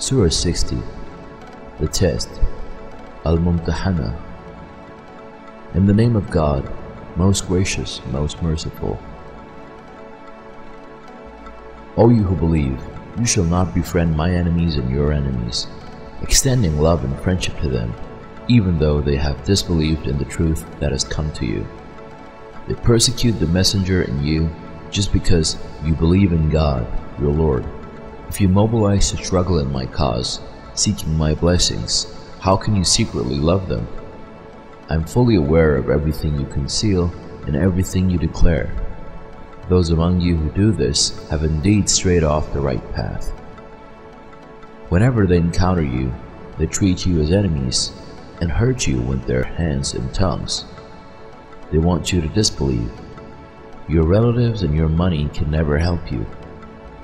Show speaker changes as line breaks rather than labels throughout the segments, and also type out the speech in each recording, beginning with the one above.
Surah 60 The Test Al Mumtahana In the name of God, most gracious, most merciful. O you who believe, you shall not befriend my enemies and your enemies, extending love and friendship to them, even though they have disbelieved in the truth that has come to you. They persecute the messenger and you just because you believe in God, your Lord. If you mobilize to struggle in my cause, seeking my blessings, how can you secretly love them? I am fully aware of everything you conceal and everything you declare. Those among you who do this have indeed strayed off the right path. Whenever they encounter you, they treat you as enemies and hurt you with their hands and tongues. They want you to disbelieve. Your relatives and your money can never help you.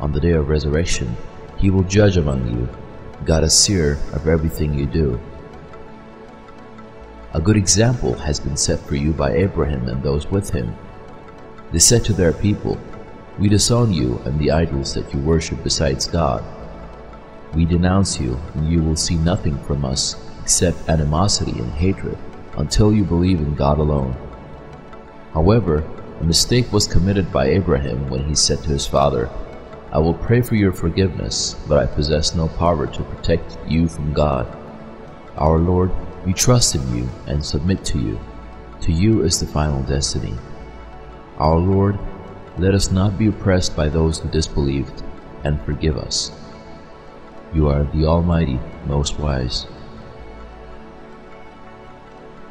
On the day of resurrection, He will judge among you, God is seer of everything you do. A good example has been set for you by Abraham and those with him. They said to their people, We disown you and the idols that you worship besides God. We denounce you, and you will see nothing from us except animosity and hatred until you believe in God alone. However, a mistake was committed by Abraham when he said to his father, I will pray for your forgiveness, but I possess no power to protect you from God. Our Lord, we trust in you and submit to you. To you is the final destiny. Our Lord, let us not be oppressed by those who disbelieved, and forgive us. You are the Almighty, most wise.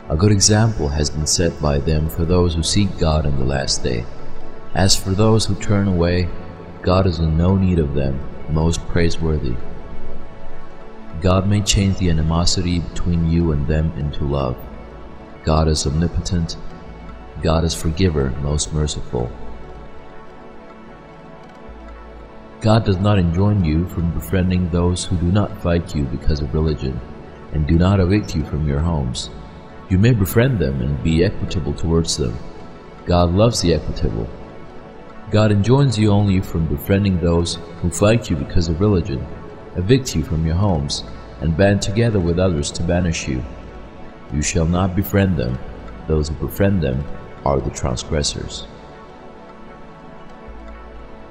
A good example has been set by them for those who seek God in the last day. As for those who turn away, God is in no need of them, most praiseworthy. God may change the animosity between you and them into love. God is omnipotent. God is forgiver, most merciful. God does not enjoin you from befriending those who do not fight you because of religion, and do not evict you from your homes. You may befriend them and be equitable towards them. God loves the equitable. God enjoins you only from befriending those who fight you because of religion, evict you from your homes, and band together with others to banish you. You shall not befriend them. Those who befriend them are the transgressors.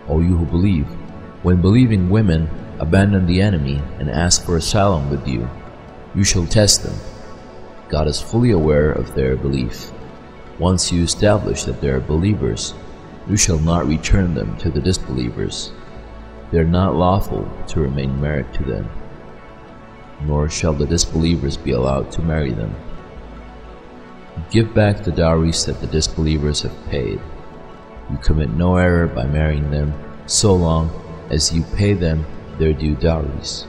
O you who believe, when believing women abandon the enemy and ask for asylum with you, you shall test them. God is fully aware of their belief. Once you establish that they are believers, you shall not return them to the disbelievers. They are not lawful to remain married to them, nor shall the disbelievers be allowed to marry them. Give back the dowries that the disbelievers have paid. You commit no error by marrying them, so long as you pay them their due dowries.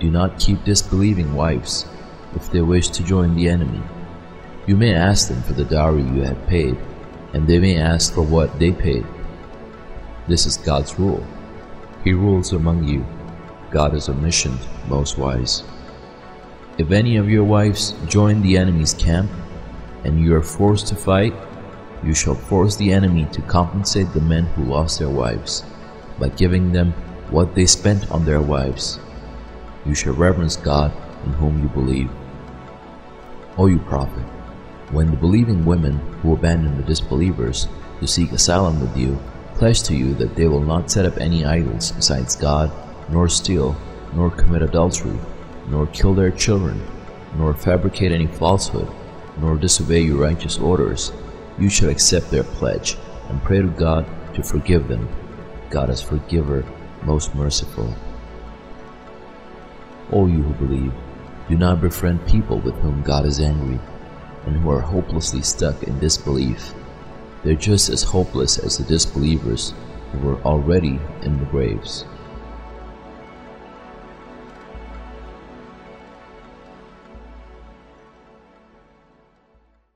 Do not keep disbelieving wives if they wish to join the enemy. You may ask them for the dowry you have paid, and they may ask for what they paid. This is God's rule. He rules among you. God is omniscient, most wise. If any of your wives join the enemy's camp, and you are forced to fight, you shall force the enemy to compensate the men who lost their wives, by giving them what they spent on their wives. You shall reverence God in whom you believe. O you prophet, when the believing women who abandon the disbelievers to seek asylum with you pledge to you that they will not set up any idols besides God, nor steal, nor commit adultery, nor kill their children, nor fabricate any falsehood, nor disobey your righteous orders, you should accept their pledge and pray to God to forgive them. God is forgiver, most merciful. O you who believe, do not befriend people with whom God is angry and who are hopelessly stuck in disbelief. They're just as hopeless as the disbelievers who were already in the graves.